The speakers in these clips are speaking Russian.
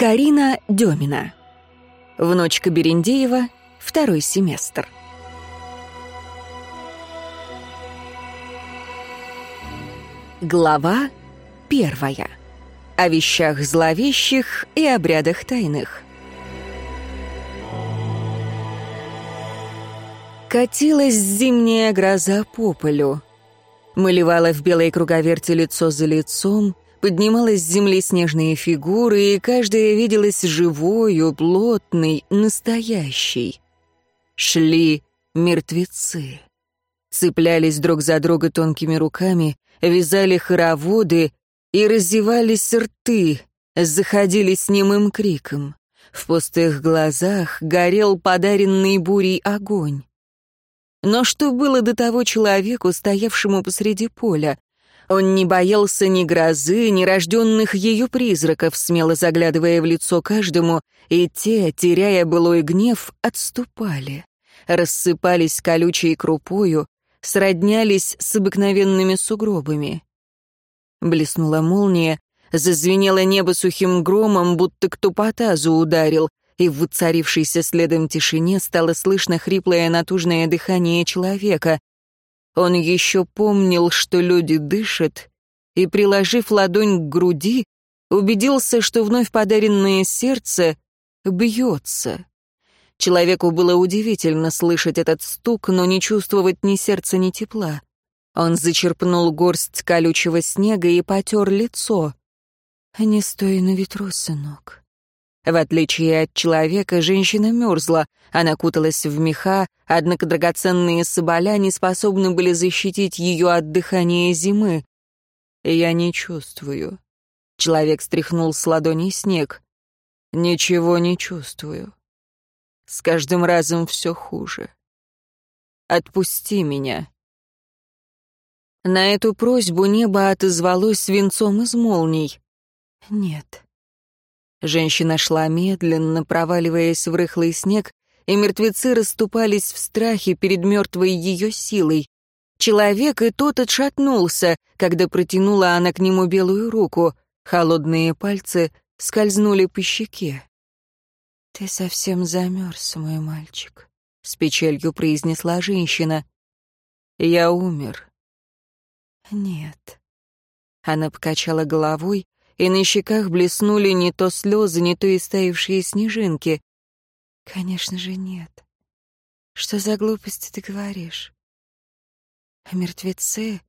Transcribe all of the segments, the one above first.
Карина Демина. Внучка Берендеева, второй семестр. Глава первая. О вещах зловещих и обрядах тайных. Катилась зимняя гроза по полю. Малевала в белой круговерти лицо за лицом, поднималась с земли снежные фигуры, и каждая виделась живою, плотной, настоящей. Шли мертвецы. Цеплялись друг за друга тонкими руками, вязали хороводы и раздевались рты, заходили с немым криком. В пустых глазах горел подаренный бурей огонь. Но что было до того человеку, стоявшему посреди поля? Он не боялся ни грозы, ни рожденных ее призраков, смело заглядывая в лицо каждому, и те, теряя былой гнев, отступали. Рассыпались колючей крупою, сроднялись с обыкновенными сугробами. Блеснула молния, зазвенело небо сухим громом, будто кто по тазу ударил, и в воцарившейся следом тишине стало слышно хриплое натужное дыхание человека. Он еще помнил, что люди дышат, и, приложив ладонь к груди, убедился, что вновь подаренное сердце бьется. Человеку было удивительно слышать этот стук, но не чувствовать ни сердца, ни тепла. Он зачерпнул горсть колючего снега и потер лицо. «Не стой на ветру, сынок. В отличие от человека, женщина мерзла. Она куталась в меха, однако драгоценные соболя не способны были защитить ее от дыхания зимы. «Я не чувствую». Человек стряхнул с ладони снег. «Ничего не чувствую. С каждым разом все хуже. Отпусти меня». На эту просьбу небо отозвалось свинцом из молний. «Нет». Женщина шла медленно, проваливаясь в рыхлый снег, и мертвецы расступались в страхе перед мертвой ее силой. Человек и тот отшатнулся, когда протянула она к нему белую руку. Холодные пальцы скользнули по щеке. «Ты совсем замерз, мой мальчик», — с печалью произнесла женщина. «Я умер». «Нет». Она покачала головой, и на щеках блеснули не то слезы, не то и стаившие снежинки. «Конечно же нет. Что за глупости ты говоришь? А мертвецы...»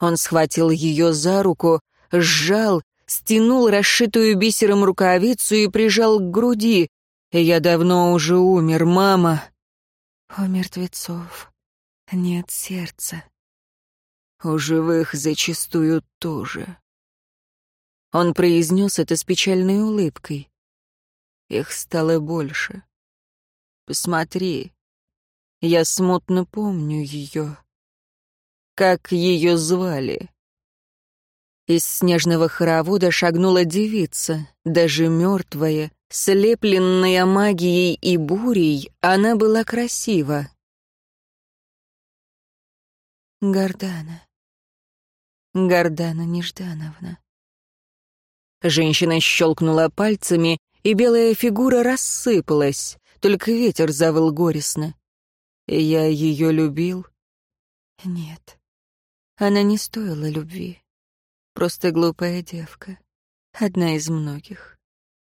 Он схватил ее за руку, сжал, стянул расшитую бисером рукавицу и прижал к груди. «Я давно уже умер, мама». «У мертвецов нет сердца». «У живых зачастую тоже». Он произнес это с печальной улыбкой. Их стало больше. Посмотри, я смутно помню ее. Как ее звали? Из снежного хоровода шагнула девица, даже мертвая, слепленная магией и бурей, она была красива. Гордана. Гордана Неждановна. Женщина щелкнула пальцами, и белая фигура рассыпалась, только ветер завыл горестно. Я ее любил? Нет, она не стоила любви. Просто глупая девка. Одна из многих.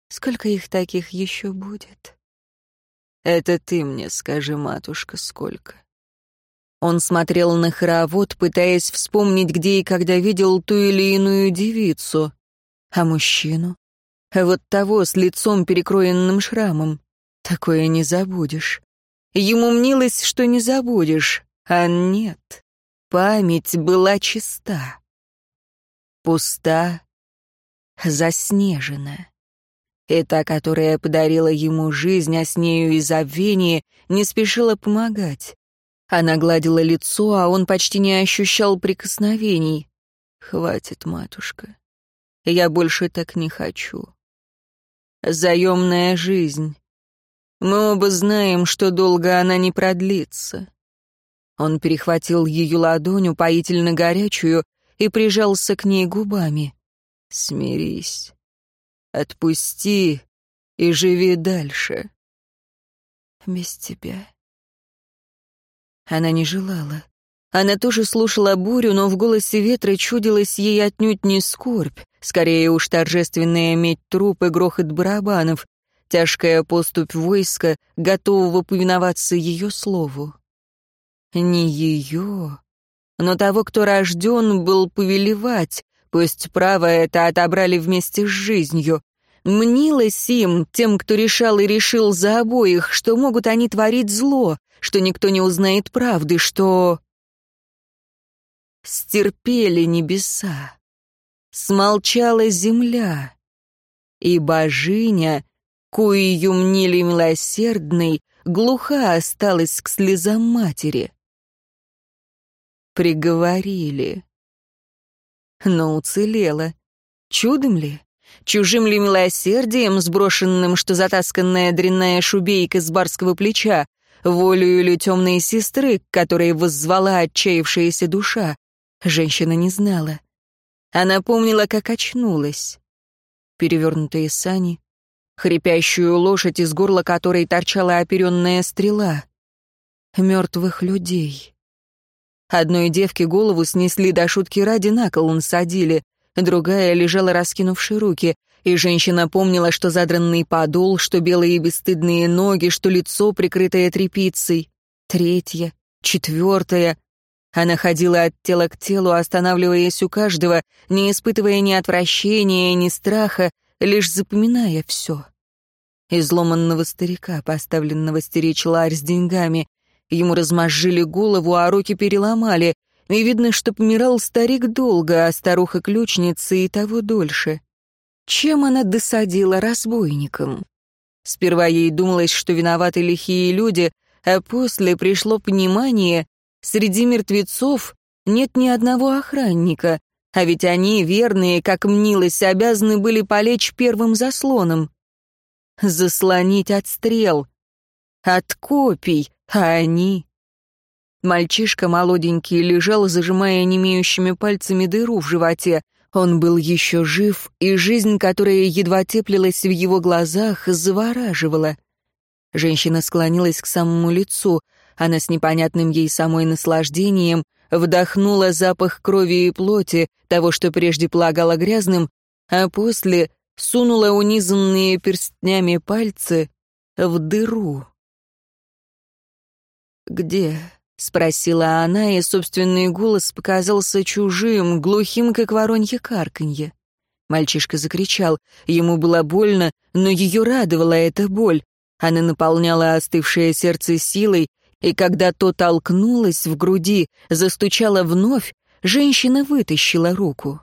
Сколько их таких еще будет? Это ты мне скажи, матушка, сколько. Он смотрел на хоровод, пытаясь вспомнить, где и когда видел ту или иную девицу. А мужчину? Вот того с лицом перекроенным шрамом. Такое не забудешь. Ему мнилось, что не забудешь, а нет. Память была чиста. Пуста, заснежена. И та, которая подарила ему жизнь, а с нею и забвение, не спешила помогать. Она гладила лицо, а он почти не ощущал прикосновений. «Хватит, матушка. Я больше так не хочу. Заемная жизнь. Мы оба знаем, что долго она не продлится. Он перехватил ее ладонь, упоительно горячую, и прижался к ней губами. Смирись. Отпусти и живи дальше. Без тебя. Она не желала. Она тоже слушала бурю, но в голосе ветра чудилась ей отнюдь не скорбь, скорее уж торжественная медь труп и грохот барабанов, тяжкая поступь войска, готового повиноваться ее слову. Не ее, но того, кто рожден был повелевать, пусть право это отобрали вместе с жизнью. Мнилось им, тем, кто решал и решил за обоих, что могут они творить зло, что никто не узнает правды, что стерпели небеса, смолчала земля, и божиня, кую мнили милосердной, глуха осталась к слезам матери. Приговорили. Но уцелела. Чудом ли? Чужим ли милосердием, сброшенным, что затасканная дрянная шубейка с барского плеча, волею ли темной сестры, к которой воззвала отчаявшаяся душа, Женщина не знала. Она помнила, как очнулась. Перевернутые сани, хрипящую лошадь, из горла которой торчала оперенная стрела. Мертвых людей. Одной девке голову снесли до шутки ради на кол насадили, другая лежала раскинувши руки, и женщина помнила, что задранный подол, что белые бесстыдные ноги, что лицо, прикрытое тряпицей. Третья, четвертая, она ходила от тела к телу, останавливаясь у каждого, не испытывая ни отвращения, ни страха, лишь запоминая все. Изломанного старика, поставленного стеречь ларь с деньгами. Ему размозжили голову, а руки переломали, и видно, что помирал старик долго, а старуха-ключница и того дольше. Чем она досадила разбойникам? Сперва ей думалось, что виноваты лихие люди, а после пришло понимание, Среди мертвецов нет ни одного охранника, а ведь они, верные, как мнилось, обязаны были полечь первым заслоном. Заслонить от стрел, от копий, а они... Мальчишка молоденький лежал, зажимая немеющими пальцами дыру в животе. Он был еще жив, и жизнь, которая едва теплилась в его глазах, завораживала. Женщина склонилась к самому лицу — она с непонятным ей самой наслаждением вдохнула запах крови и плоти, того, что прежде полагала грязным, а после сунула унизанные перстнями пальцы в дыру. «Где?» — спросила она, и собственный голос показался чужим, глухим, как воронье карканье. Мальчишка закричал. Ему было больно, но ее радовала эта боль. Она наполняла остывшее сердце силой, и когда то толкнулась в груди, застучала вновь, женщина вытащила руку.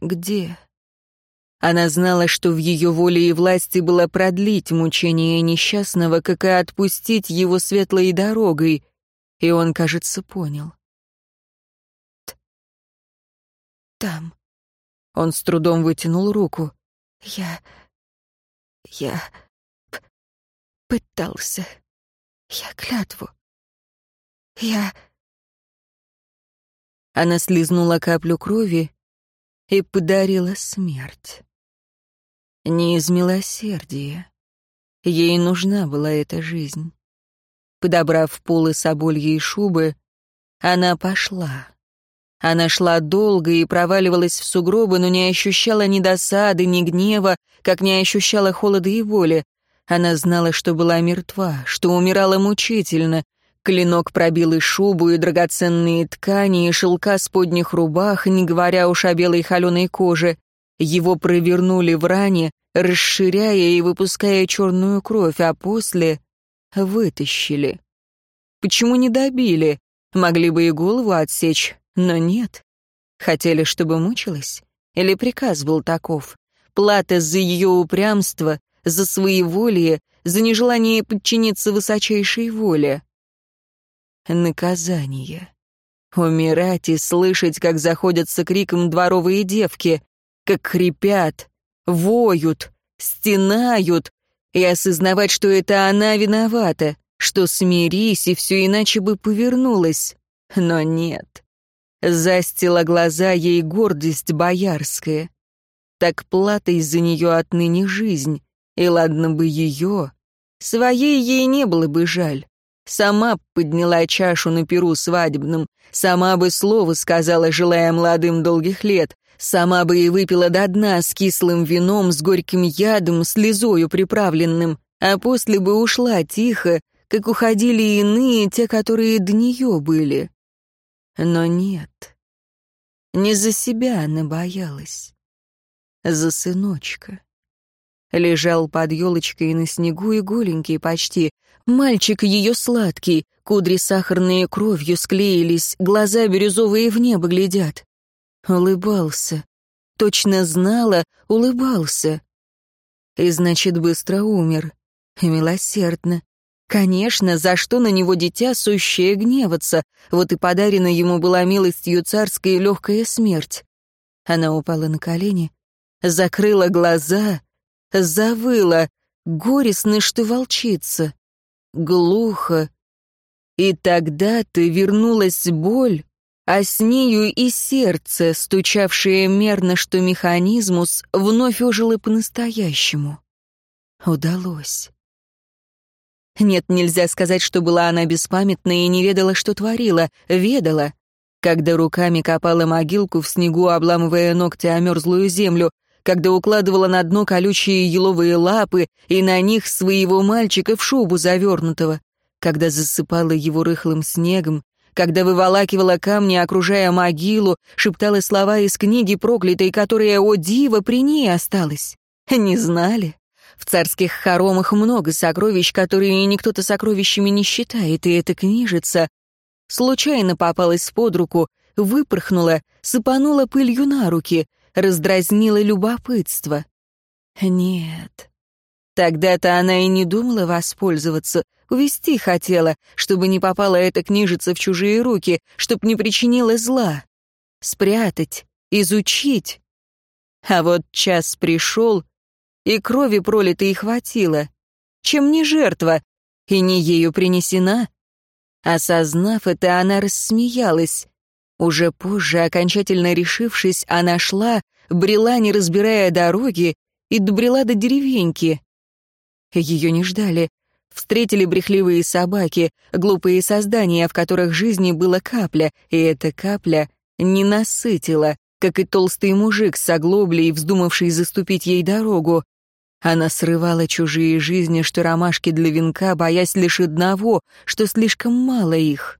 «Где?» Она знала, что в ее воле и власти было продлить мучение несчастного, как и отпустить его светлой дорогой, и он, кажется, понял. «Там». Он с трудом вытянул руку. «Я... я... пытался...» Я клятву. Я... Она слизнула каплю крови и подарила смерть. Не из милосердия. Ей нужна была эта жизнь. Подобрав полы собольей шубы, она пошла. Она шла долго и проваливалась в сугробы, но не ощущала ни досады, ни гнева, как не ощущала холода и воли. Она знала, что была мертва, что умирала мучительно. Клинок пробил и шубу, и драгоценные ткани, и шелка с подних рубах, не говоря уж о белой холеной коже. Его провернули в ране, расширяя и выпуская черную кровь, а после вытащили. Почему не добили? Могли бы и голову отсечь, но нет. Хотели, чтобы мучилась? Или приказ был таков? Плата за ее упрямство, за своеволие, за нежелание подчиниться высочайшей воле. Наказание. Умирать и слышать, как заходятся криком дворовые девки, как хрипят, воют, стенают, и осознавать, что это она виновата, что смирись, и все иначе бы повернулась. Но нет. Застила глаза ей гордость боярская. так платой за нее отныне жизнь. И ладно бы ее, своей ей не было бы жаль. Сама подняла чашу на перу свадебном, сама бы слово сказала, желая молодым долгих лет, сама бы и выпила до дна с кислым вином, с горьким ядом, слезою приправленным, а после бы ушла тихо, как уходили иные, те, которые до нее были. Но нет, не за себя она боялась, за сыночка. Лежал под елочкой на снегу и голенький почти. Мальчик ее сладкий, кудри сахарные кровью склеились, глаза бирюзовые в небо глядят. Улыбался. Точно знала, улыбался. И значит, быстро умер. Милосердно. Конечно, за что на него дитя сущее гневаться, вот и подарена ему была милостью царская легкая смерть. Она упала на колени, закрыла глаза, завыла, горестно, что волчица. Глухо. И тогда-то вернулась боль, а с нею и сердце, стучавшее мерно, что механизмус вновь ожило по-настоящему. Удалось. Нет, нельзя сказать, что была она беспамятна и не ведала, что творила. Ведала. Когда руками копала могилку в снегу, обламывая ногти о мерзлую землю, когда укладывала на дно колючие еловые лапы и на них своего мальчика в шубу завернутого, когда засыпала его рыхлым снегом, когда выволакивала камни, окружая могилу, шептала слова из книги проклятой, которая, о диво, при ней осталась. Не знали. В царских хоромах много сокровищ, которые никто-то сокровищами не считает, и эта книжица случайно попалась под руку, выпорхнула, сыпанула пылью на руки, раздразнила любопытство. Нет. Тогда-то она и не думала воспользоваться, увести хотела, чтобы не попала эта книжица в чужие руки, чтоб не причинила зла. Спрятать, изучить. А вот час пришел, и крови пролитой хватило. Чем не жертва, и не ею принесена? Осознав это, она рассмеялась. Уже позже, окончательно решившись, она шла, брела, не разбирая дороги, и добрела до деревеньки. Ее не ждали. Встретили брехливые собаки, глупые создания, в которых жизни была капля, и эта капля не насытила, как и толстый мужик с оглоблей, вздумавший заступить ей дорогу. Она срывала чужие жизни, что ромашки для венка, боясь лишь одного, что слишком мало их.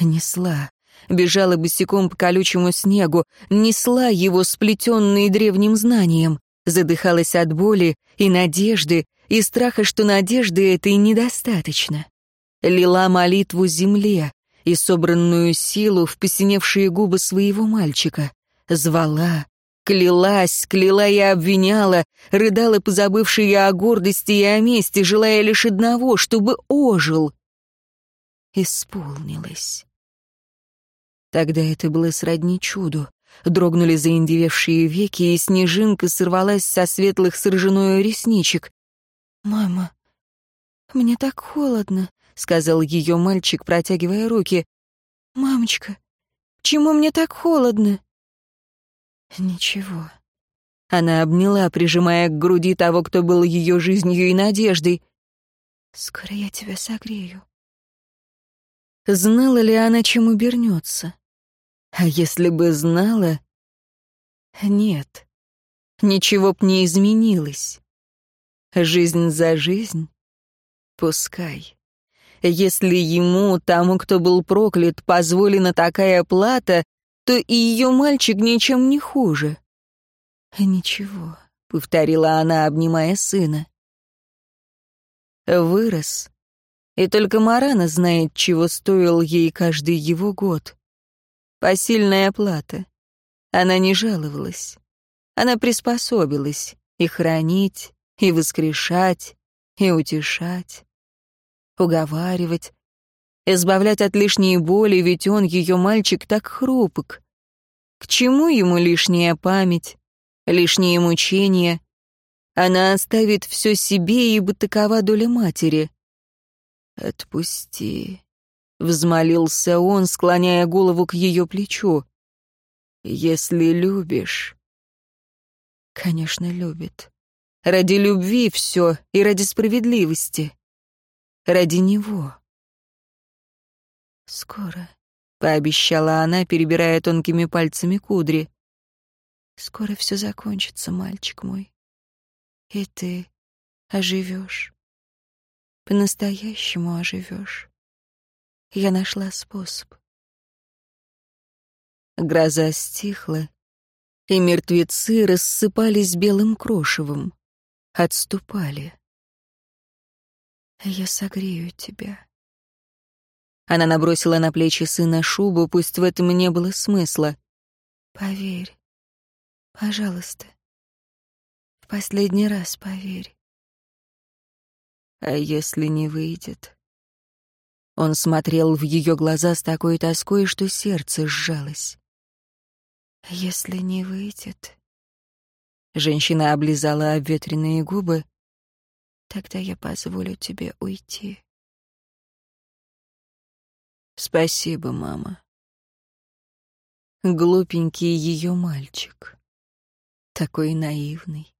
Несла, бежала босиком по колючему снегу, несла его сплетенный древним знанием, задыхалась от боли и надежды, и страха, что надежды этой недостаточно. Лила молитву земле и собранную силу в посиневшие губы своего мальчика. Звала, клялась, кляла и обвиняла, рыдала, позабывшая о гордости и о мести, желая лишь одного, чтобы ожил. Исполнилось. Тогда это было сродни чуду. Дрогнули заиндевевшие веки, и снежинка сорвалась со светлых с ресничек. «Мама, мне так холодно», — сказал ее мальчик, протягивая руки. «Мамочка, чему мне так холодно?» «Ничего». Она обняла, прижимая к груди того, кто был ее жизнью и надеждой. «Скоро я тебя согрею». Знала ли она, чем обернется? А если бы знала... Нет, ничего б не изменилось. Жизнь за жизнь? Пускай. Если ему, тому, кто был проклят, позволена такая плата, то и ее мальчик ничем не хуже. «Ничего», — повторила она, обнимая сына. Вырос. И только Марана знает, чего стоил ей каждый его год. Посильная плата. Она не жаловалась. Она приспособилась и хранить, и воскрешать, и утешать, уговаривать, избавлять от лишней боли, ведь он, ее мальчик, так хрупок. К чему ему лишняя память, лишние мучения? Она оставит все себе, ибо такова доля матери. «Отпусти», — взмолился он, склоняя голову к ее плечу. «Если любишь, Конечно, любит. Ради любви все и ради справедливости. Ради него. «Скоро», — пообещала она, перебирая тонкими пальцами кудри. «Скоро все закончится, мальчик мой. И ты оживешь. По-настоящему оживешь. Я нашла способ». Гроза стихла, и мертвецы рассыпались белым крошевом, отступали. «Я согрею тебя», она набросила на плечи сына шубу, пусть в этом не было смысла. «Поверь. Пожалуйста. В последний раз поверь». «А если не выйдет?» Он смотрел в ее глаза с такой тоской, что сердце сжалось. «Если не выйдет...» Женщина облизала обветренные губы. «Тогда я позволю тебе уйти». Спасибо, мама. Глупенький ее мальчик. Такой наивный.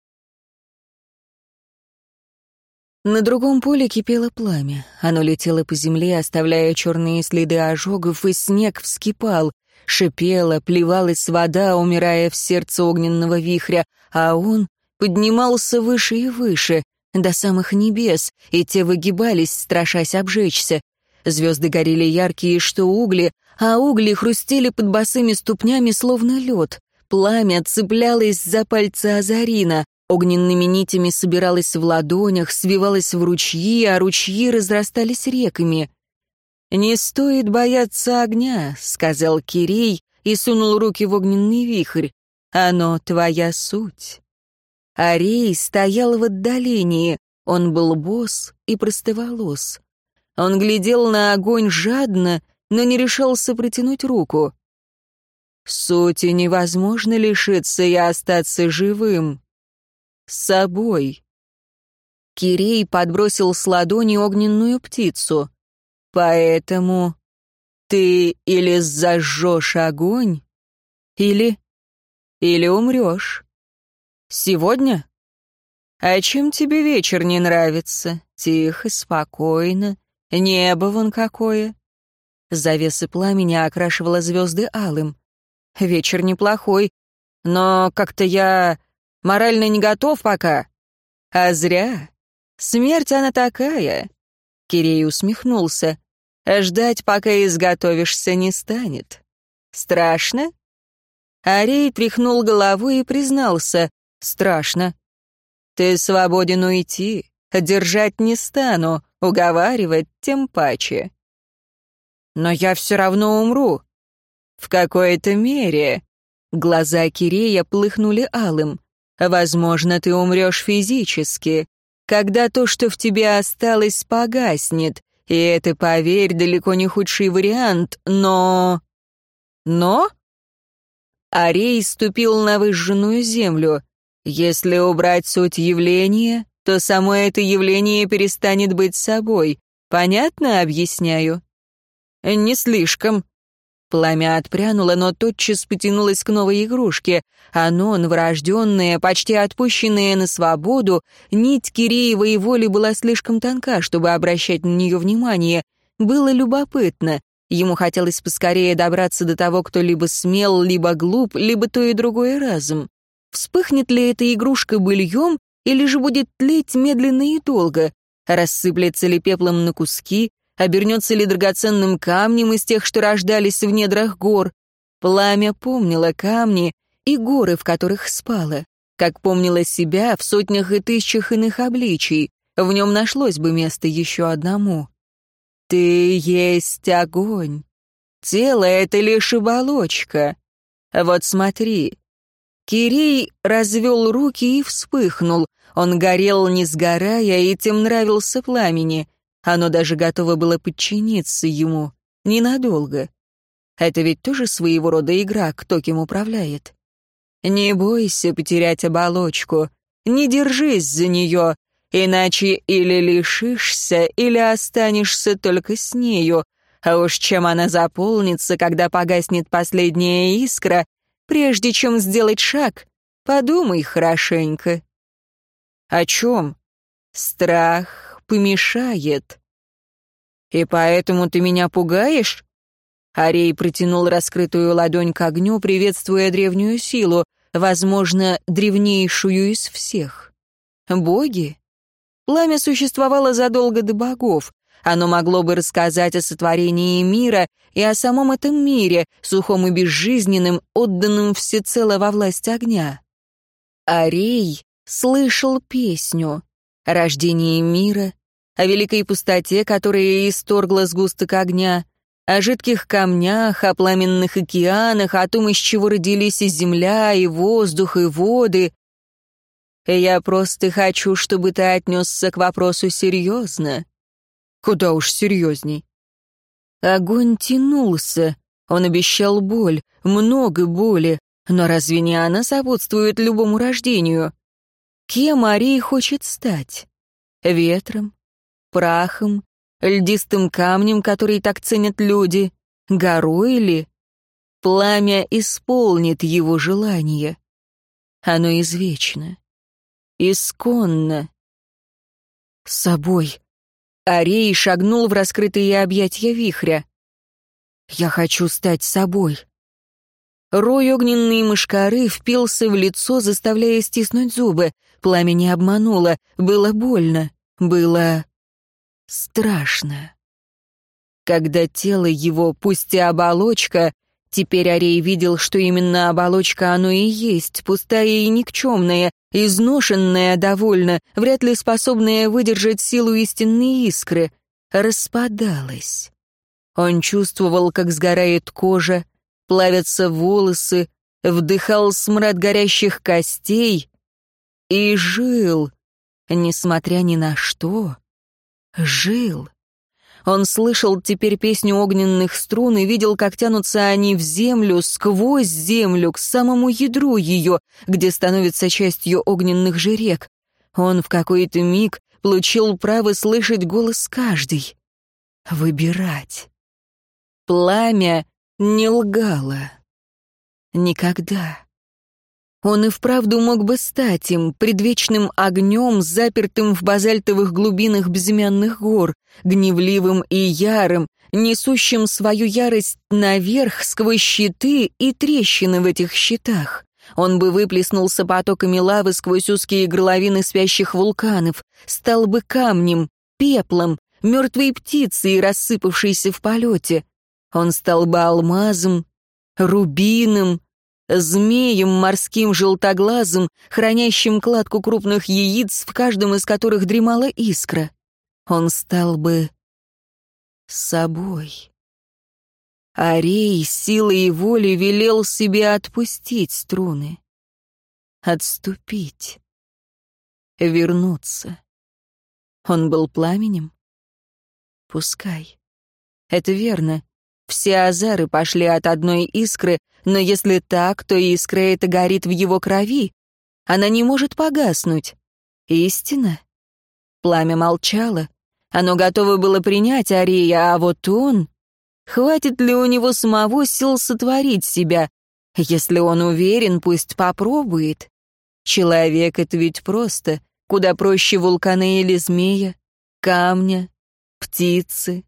На другом поле кипело пламя. Оно летело по земле, оставляя черные следы ожогов, и снег вскипал. Шипела, плевалась вода, умирая в сердце огненного вихря, а он поднимался выше и выше, до самых небес, и те выгибались, страшась обжечься. Звезды горели яркие, что угли, а угли хрустели под босыми ступнями, словно лед. Пламя цеплялось за пальцы Азарина, огненными нитями собиралось в ладонях, свивалось в ручьи, а ручьи разрастались реками. «Не стоит бояться огня», — сказал Кирей и сунул руки в огненный вихрь. «Оно твоя суть». Арей стоял в отдалении, он был босс и простоволос. Он глядел на огонь жадно, но не решался протянуть руку. Сути невозможно лишиться и остаться живым. С собой. Кирей подбросил с ладони огненную птицу. Поэтому ты или зажжешь огонь, или... или умрешь. Сегодня? А чем тебе вечер не нравится? Тихо, спокойно, Небо вон какое. Завесы пламени окрашивала звезды алым. Вечер неплохой, но как-то я морально не готов пока. А зря. Смерть она такая. Кирей усмехнулся. Ждать, пока изготовишься, не станет. Страшно? Арей тряхнул головой и признался. Страшно. Ты свободен уйти. Держать не стану уговаривать тем паче. Но я все равно умру. В какой-то мере. Глаза Кирея плыхнули алым. Возможно, ты умрешь физически, когда то, что в тебе осталось, погаснет. И это, поверь, далеко не худший вариант, но... Но? Арей ступил на выжженную землю. Если убрать суть явления, то само это явление перестанет быть собой. Понятно объясняю? Не слишком. Пламя отпрянуло, но тотчас потянулось к новой игрушке. Оно, новорожденное, почти отпущенное на свободу, нить Киреевой воли была слишком тонка, чтобы обращать на нее внимание. Было любопытно. Ему хотелось поскорее добраться до того, кто либо смел, либо глуп, либо то и другое разом. Вспыхнет ли эта игрушка быльем, или же будет тлеть медленно и долго? Рассыплется ли пеплом на куски? Обернется ли драгоценным камнем из тех, что рождались в недрах гор? Пламя помнило камни и горы, в которых спало, как помнило себя в сотнях и тысячах иных обличий. В нем нашлось бы место еще одному. «Ты есть огонь. Тело — это лишь оболочка. Вот смотри». Кирей развел руки и вспыхнул. Он горел, не сгорая, и тем нравился пламени. Оно даже готово было подчиниться ему. Ненадолго. Это ведь тоже своего рода игра, кто кем управляет. Не бойся потерять оболочку. Не держись за нее, иначе или лишишься, или останешься только с нею. А уж чем она заполнится, когда погаснет последняя искра, прежде чем сделать шаг, Подумай хорошенько». «О чем?» «Страх помешает». «И поэтому ты меня пугаешь?» Арей протянул раскрытую ладонь к огню, приветствуя древнюю силу, возможно, древнейшую из всех. Боги? Пламя существовало задолго до богов. Оно могло бы рассказать о сотворении мира и о самом этом мире, сухом и безжизненным, отданным всецело во власть огня. Арей слышал песню рождении мира, о великой пустоте, которая исторгла сгусток огня, о жидких камнях, о пламенных океанах, о том, из чего родились и земля, и воздух, и воды. Я просто хочу, чтобы ты отнесся к вопросу серьезно. Куда уж серьезней. Огонь тянулся, он обещал боль, много боли, но разве не она сопутствует любому рождению? Кем Арий хочет стать? Ветром? Прахом? Льдистым камнем, который так ценят люди? Горой ли? Пламя исполнит его желание. Оно извечно. Исконно. Собой. Арей шагнул в раскрытые объятия вихря. «Я хочу стать собой». Рой огненной мышкары впился в лицо, заставляя стиснуть зубы. Пламя не обмануло, было больно, было страшно. Когда тело его, пусть и оболочка, теперь Арей видел, что именно оболочка оно и есть, пустая и никчемная, изношенная довольно, вряд ли способная выдержать силу истинной искры, распадалась. Он чувствовал, как сгорает кожа, плавятся волосы, вдыхал смрад горящих костей и жил, несмотря ни на что, жил. Он слышал теперь песню огненных струн и видел, как тянутся они в землю, сквозь землю, к самому ядру ее, где становится частью огненных же рек. Он в какой-то миг получил право слышать голос каждый. Выбирать. Пламя не лгало. Никогда. Он и вправду мог бы стать им, предвечным огнем, запертым в базальтовых глубинах безымянных гор, гневливым и ярым, несущим свою ярость наверх сквозь щиты и трещины в этих щитах. Он бы выплеснулся потоками лавы сквозь узкие горловины спящих вулканов, стал бы камнем, пеплом, мертвой птицей, рассыпавшейся в полете. Он стал бы алмазом, рубином, змеем морским желтоглазым, хранящим кладку крупных яиц, в каждом из которых дремала искра. Он стал бы собой. Арей силой и волей велел себе отпустить струны, отступить, вернуться. Он был пламенем? Пускай. Это верно. Все азары пошли от одной искры, но если так, то искра эта горит в его крови. Она не может погаснуть. Истина? Пламя молчало. Оно готово было принять Ария, а вот он... Хватит ли у него самого сил сотворить себя? Если он уверен, пусть попробует. Человек — это ведь просто. Куда проще вулкана или змея, камня, птицы,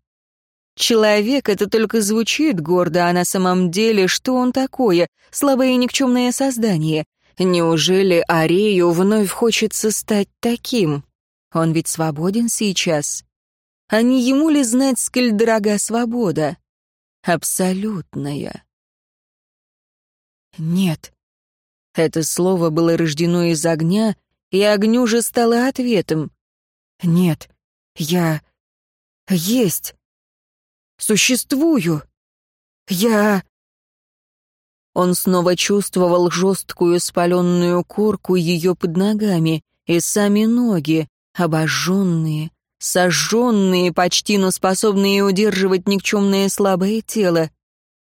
Человек — это только звучит гордо, а на самом деле что он такое? Слабое и никчемное создание. Неужели Арею вновь хочется стать таким? Он ведь свободен сейчас. А не ему ли знать, сколь дорога свобода? Абсолютная. Нет. Это слово было рождено из огня, и огню же стало ответом. Нет, я... есть. Существую. Я...» Он снова чувствовал жесткую спаленную корку ее под ногами и сами ноги, обожженные, сожженные почти, но способные удерживать никчемное слабое тело.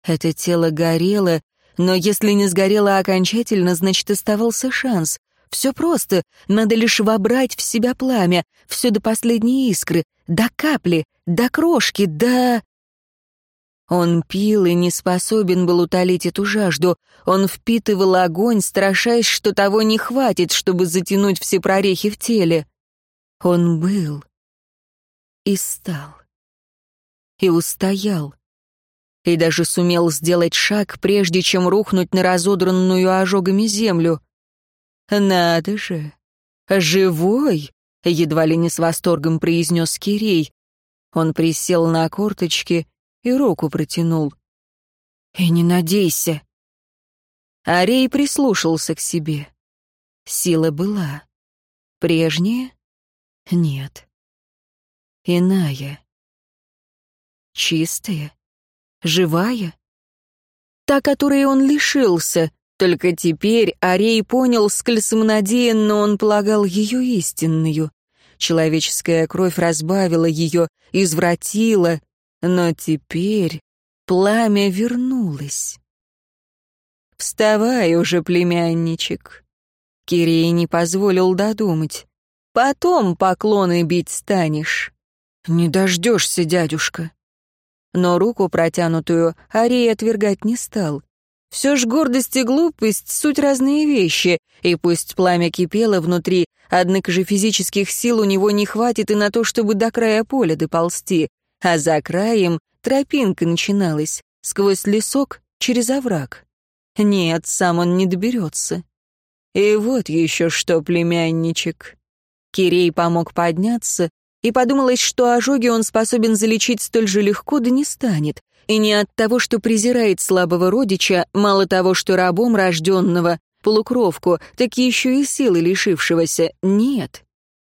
Это тело горело, но если не сгорело окончательно, значит, оставался шанс. Все просто, надо лишь вобрать в себя пламя, все до последней искры, до капли, до крошки, до... Он пил и не способен был утолить эту жажду. Он впитывал огонь, страшась, что того не хватит, чтобы затянуть все прорехи в теле. Он был и стал. И устоял. И даже сумел сделать шаг, прежде чем рухнуть на разодранную ожогами землю. «Надо же! Живой!» — едва ли не с восторгом произнес Кирей. Он присел на корточки и руку протянул. «И не надейся!» Арей прислушался к себе. Сила была. Прежняя? Нет. Иная. Чистая. Живая. Та, которой он лишился. Только теперь Арей понял, сколь самонадеянно он полагал ее истинную. Человеческая кровь разбавила ее, извратила, но теперь пламя вернулось. «Вставай уже, племянничек!» Кирей не позволил додумать. «Потом поклоны бить станешь». «Не дождешься, дядюшка». Но руку протянутую Арей отвергать не стал. Все ж гордость и глупость — суть разные вещи, и пусть пламя кипело внутри, однако же физических сил у него не хватит и на то, чтобы до края поля доползти, а за краем тропинка начиналась, сквозь лесок через овраг. Нет, сам он не доберется. И вот еще что, племянничек. Кирей помог подняться, и подумалось, что ожоги он способен залечить столь же легко, да не станет. И не от того, что презирает слабого родича, мало того, что рабом рожденного, полукровку, так еще и силы лишившегося, нет.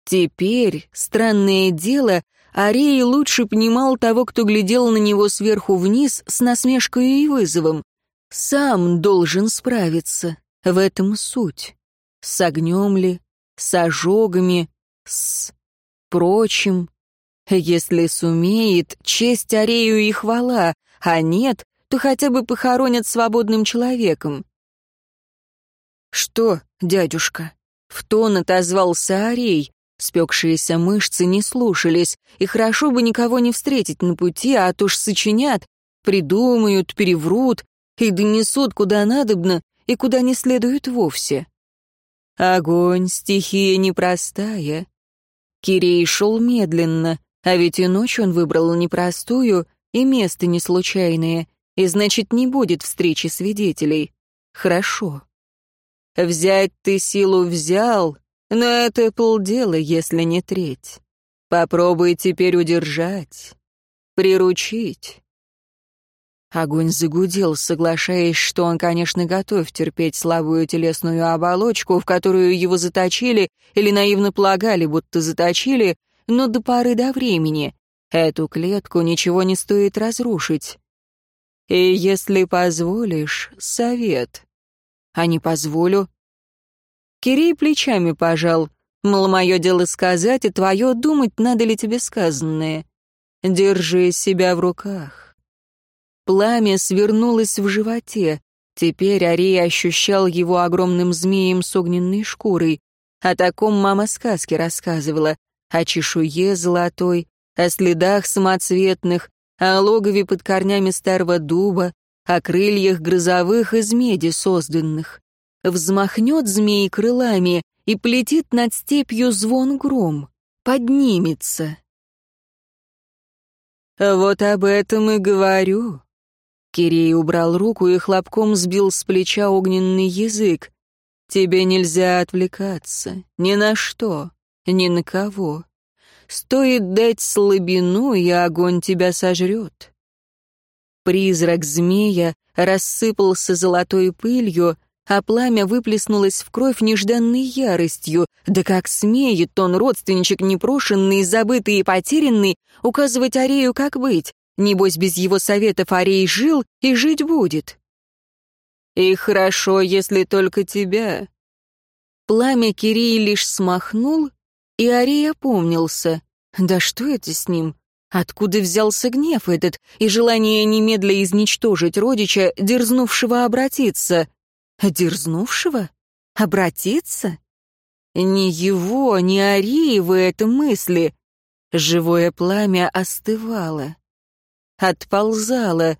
Теперь, странное дело, Арей лучше понимал того, кто глядел на него сверху вниз с насмешкой и вызовом. Сам должен справиться. В этом суть. С огнем ли, с ожогами, с прочим. Если сумеет, честь Арею и хвала, а нет, то хотя бы похоронят свободным человеком. «Что, дядюшка?» — в тон отозвался Арей, Спекшиеся мышцы не слушались, и хорошо бы никого не встретить на пути, а то ж сочинят, придумают, переврут и донесут куда надобно и куда не следует вовсе. Огонь — стихия непростая. Кирей шел медленно, а ведь и ночь он выбрал непростую, и место не случайное, и значит, не будет встречи свидетелей. Хорошо. Взять ты силу взял, но это полдела, если не треть. Попробуй теперь удержать, приручить. Огонь загудел, соглашаясь, что он, конечно, готов терпеть слабую телесную оболочку, в которую его заточили или наивно полагали, будто заточили, но до поры до времени. Эту клетку ничего не стоит разрушить. И если позволишь, совет. А не позволю, Кирей плечами пожал. Мол, мое дело сказать, и твое думать, надо ли тебе сказанное. Держи себя в руках. Пламя свернулось в животе. Теперь Арей ощущал его огромным змеем с огненной шкурой. О таком мама сказки рассказывала. О чешуе золотой, о следах самоцветных, о логове под корнями старого дуба, о крыльях грозовых из меди созданных. Взмахнет змей крылами и полетит над степью звон гром. Поднимется. «Вот об этом и говорю». Кирей убрал руку и хлопком сбил с плеча огненный язык. «Тебе нельзя отвлекаться. Ни на что. Ни на кого. Стоит дать слабину, и огонь тебя сожрет». Призрак змея рассыпался золотой пылью, а пламя выплеснулось в кровь нежданной яростью. Да как смеет он, родственничек непрошенный, забытый и потерянный, указывать Арею, как быть? Небось, без его советов Арей жил и жить будет. И хорошо, если только тебя. Пламя Кирей лишь смахнул, и Арей опомнился. Да что это с ним? Откуда взялся гнев этот и желание немедля изничтожить родича, дерзнувшего обратиться? Дерзнувшего? Обратиться? Не его, не Ариевы это мысли. Живое пламя остывало. отползала,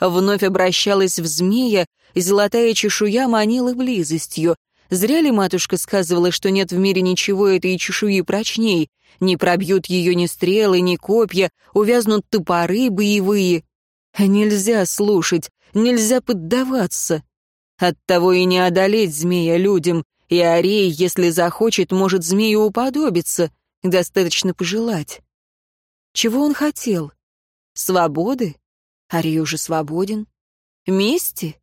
вновь обращалась в змея, золотая чешуя манила близостью. Зря ли матушка сказывала, что нет в мире ничего этой чешуи прочней? Не пробьют ее ни стрелы, ни копья, увязнут топоры боевые. Нельзя слушать, нельзя поддаваться. Оттого и не одолеть змея людям, и Арей, если захочет, может змею уподобиться, достаточно пожелать. Чего он хотел? Свободы? Арей уже свободен. Мести?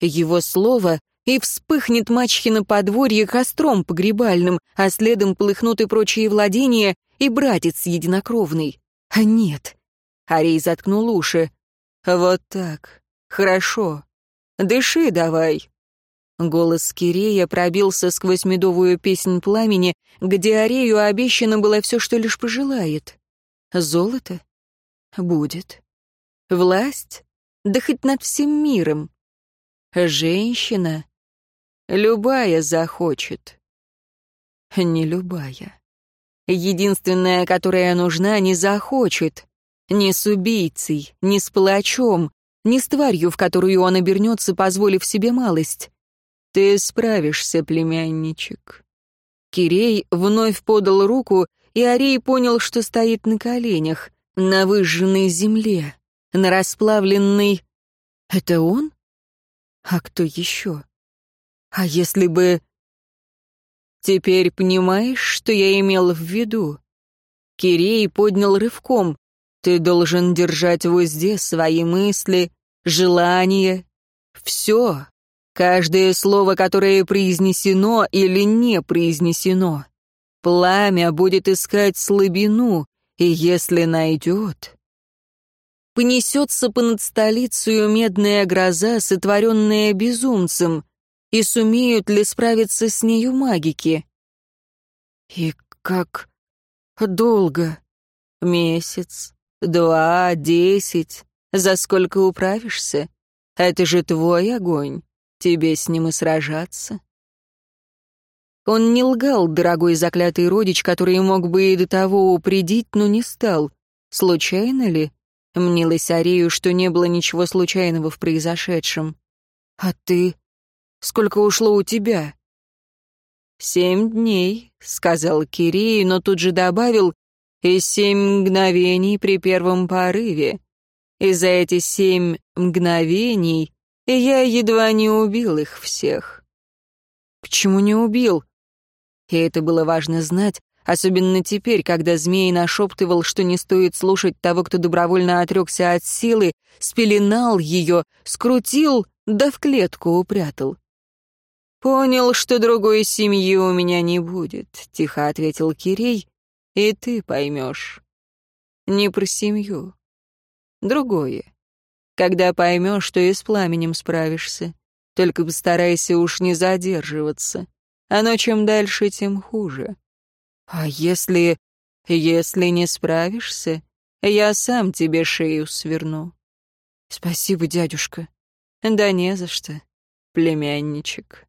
Его слово и вспыхнет мачхина подворье костром погребальным, а следом полыхнут и прочие владения, и братец единокровный. А нет. Арей заткнул уши. Вот так. Хорошо. Дыши давай. Голос Кирея пробился сквозь медовую песнь пламени, где Арею обещано было все, что лишь пожелает. Золото? Будет. Власть? Да хоть над всем миром. Женщина? Любая захочет. Не любая. Единственная, которая нужна, не захочет. Не с убийцей, не с палачом, не с тварью, в которую он обернется, позволив себе малость. Ты справишься, племянничек. Кирей вновь подал руку, и Арей понял, что стоит на коленях, на выжженной земле, на расплавленной... Это он? А кто еще? А если бы... Теперь понимаешь, что я имел в виду? Кирей поднял рывком. Ты должен держать в узде свои мысли, желания, все, каждое слово, которое произнесено или не произнесено. Пламя будет искать слабину, и если найдет... Понесется понад столицей медная гроза, сотворенная безумцем, и сумеют ли справиться с нею магики? И как долго? Месяц, два, десять. За сколько управишься? Это же твой огонь. Тебе с ним и сражаться. Он не лгал, дорогой заклятый родич, который мог бы и до того упредить, но не стал. Случайно ли? Мнилось Арею, что не было ничего случайного в произошедшем. А ты? Сколько ушло у тебя? «Семь дней», — сказал Кирей, но тут же добавил, «и семь мгновений при первом порыве. И за эти семь мгновений я едва не убил их всех». «Почему не убил?» И это было важно знать, особенно теперь, когда змей нашептывал, что не стоит слушать того, кто добровольно отрекся от силы, спеленал ее, скрутил, да в клетку упрятал. «Понял, что другой семьи у меня не будет», — тихо ответил Кирей, — «и ты поймешь. Не про семью. Другое. Когда поймешь, что и с пламенем справишься, только постарайся уж не задерживаться. Оно чем дальше, тем хуже. А если... если не справишься, я сам тебе шею сверну». «Спасибо, дядюшка». «Да не за что, племянничек».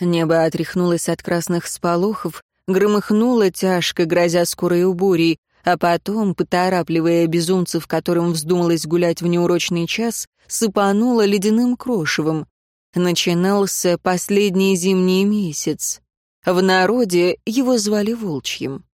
Небо отряхнулось от красных сполохов, громыхнуло тяжко, грозя скорой бурей, а потом, поторапливая безумцев, которым вздумалось гулять в неурочный час, сыпануло ледяным крошевом. Начинался последний зимний месяц. В народе его звали Волчьим.